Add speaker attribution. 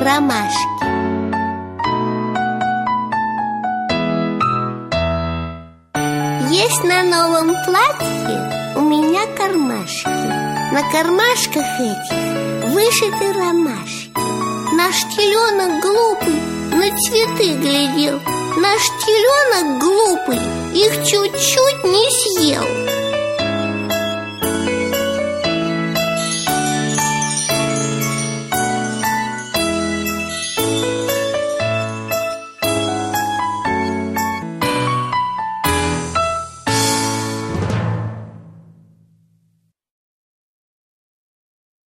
Speaker 1: ромашки. Есть на новом платье у меня кармашки. На кармашках этих вышиты ромашки. Наш теленок глупый на цветы глядел. Наш теленок глупый их чуть-чуть